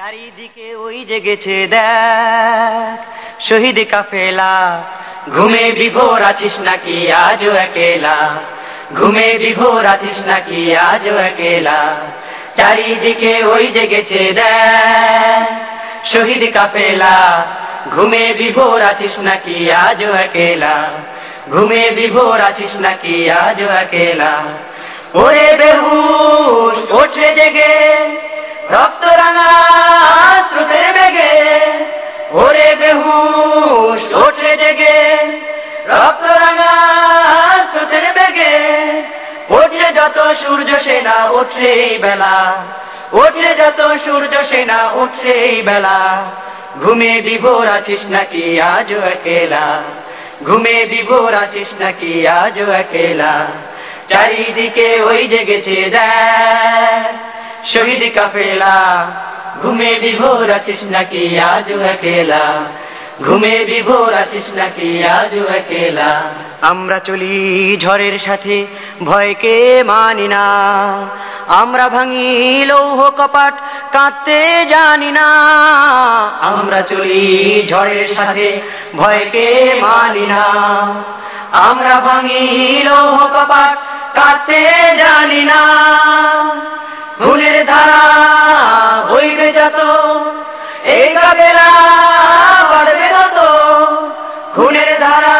চারিদিকে ওই জেগেছে দেখ। শহীদ কাফেলা, ঘুমে বিভোর আছিস নাকি আজও একেলা? ঘুমে বিভোর আছিস নাকি আজও একেলা? চারিদিকে ওই জেগেছে দেখ। শহীদ কাফেলা, ঘুমে বিভোর আছিস নাকি আজও একেলা? ঘুমে বিভোর আছিস নাকি আজও একেলা? ওরে বেহুশ, ওঠে জেগে। রক্ত রাঙা স্রোতের বেগে, ওরে বেহুশ ওঠে জেগে। রক্ত রাঙা স্রোতের বেগে, ওঠে যত সূর্য সেনা ওঠে বেলা। ওঠে যত সূর্য সেনা ওঠে বেলা। ঘুমে বিভোর আছিস নাকি আজও একেলা? ঘুমে বিভোর আছিস নাকি আজও একেলা? চারিদিকে ওই জেগেছে দেখ। শহীদ কাফেলা, ঘুমে বিভোর আছিস নাকি আজও একেলা? ঘুমে বিভোর আছিস নাকি আজও একেলা? আমরা চলি ঝড়ের সাথে, ভয়কে মানি না। আমরা ভাঙি লৌহ কপাট, কাঁদতে জানি না। আমরা চলি ঝড়ের সাথে, ভয়কে মানি না। আমরা ভাঙি লৌহ কপাট, কাঁদতে জানি না। এই কাবেলা বাড়বে যত, খুনের ধারা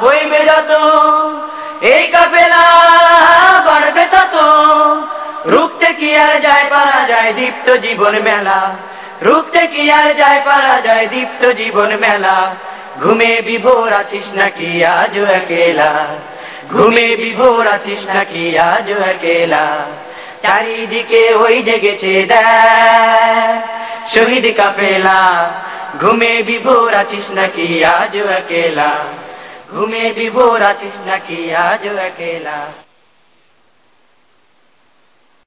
বইবে যত, এই কাপেলা বাড়বে তত। রুখতে কি আর যায়, পারা যায় দীপ্ত জীবন মেলা। রুখতে কি আর যায়, পারা যায় দীপ্ত জীবন মেলা। ঘুমে বিভোর আছিস নাকি আজও একেলা? ঘুমে বিভোর আছিস নাকি আজও একেলা? চারিদিকে ওই জেগেছে দেখ শহীদ কাফেলা ঘুমে বিভোর আছিস নাকি আজ একেলা? ঘুমে বিভোর আছিস নাকি আজ একেলা?